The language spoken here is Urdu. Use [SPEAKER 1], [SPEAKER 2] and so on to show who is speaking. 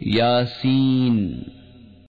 [SPEAKER 1] یاسین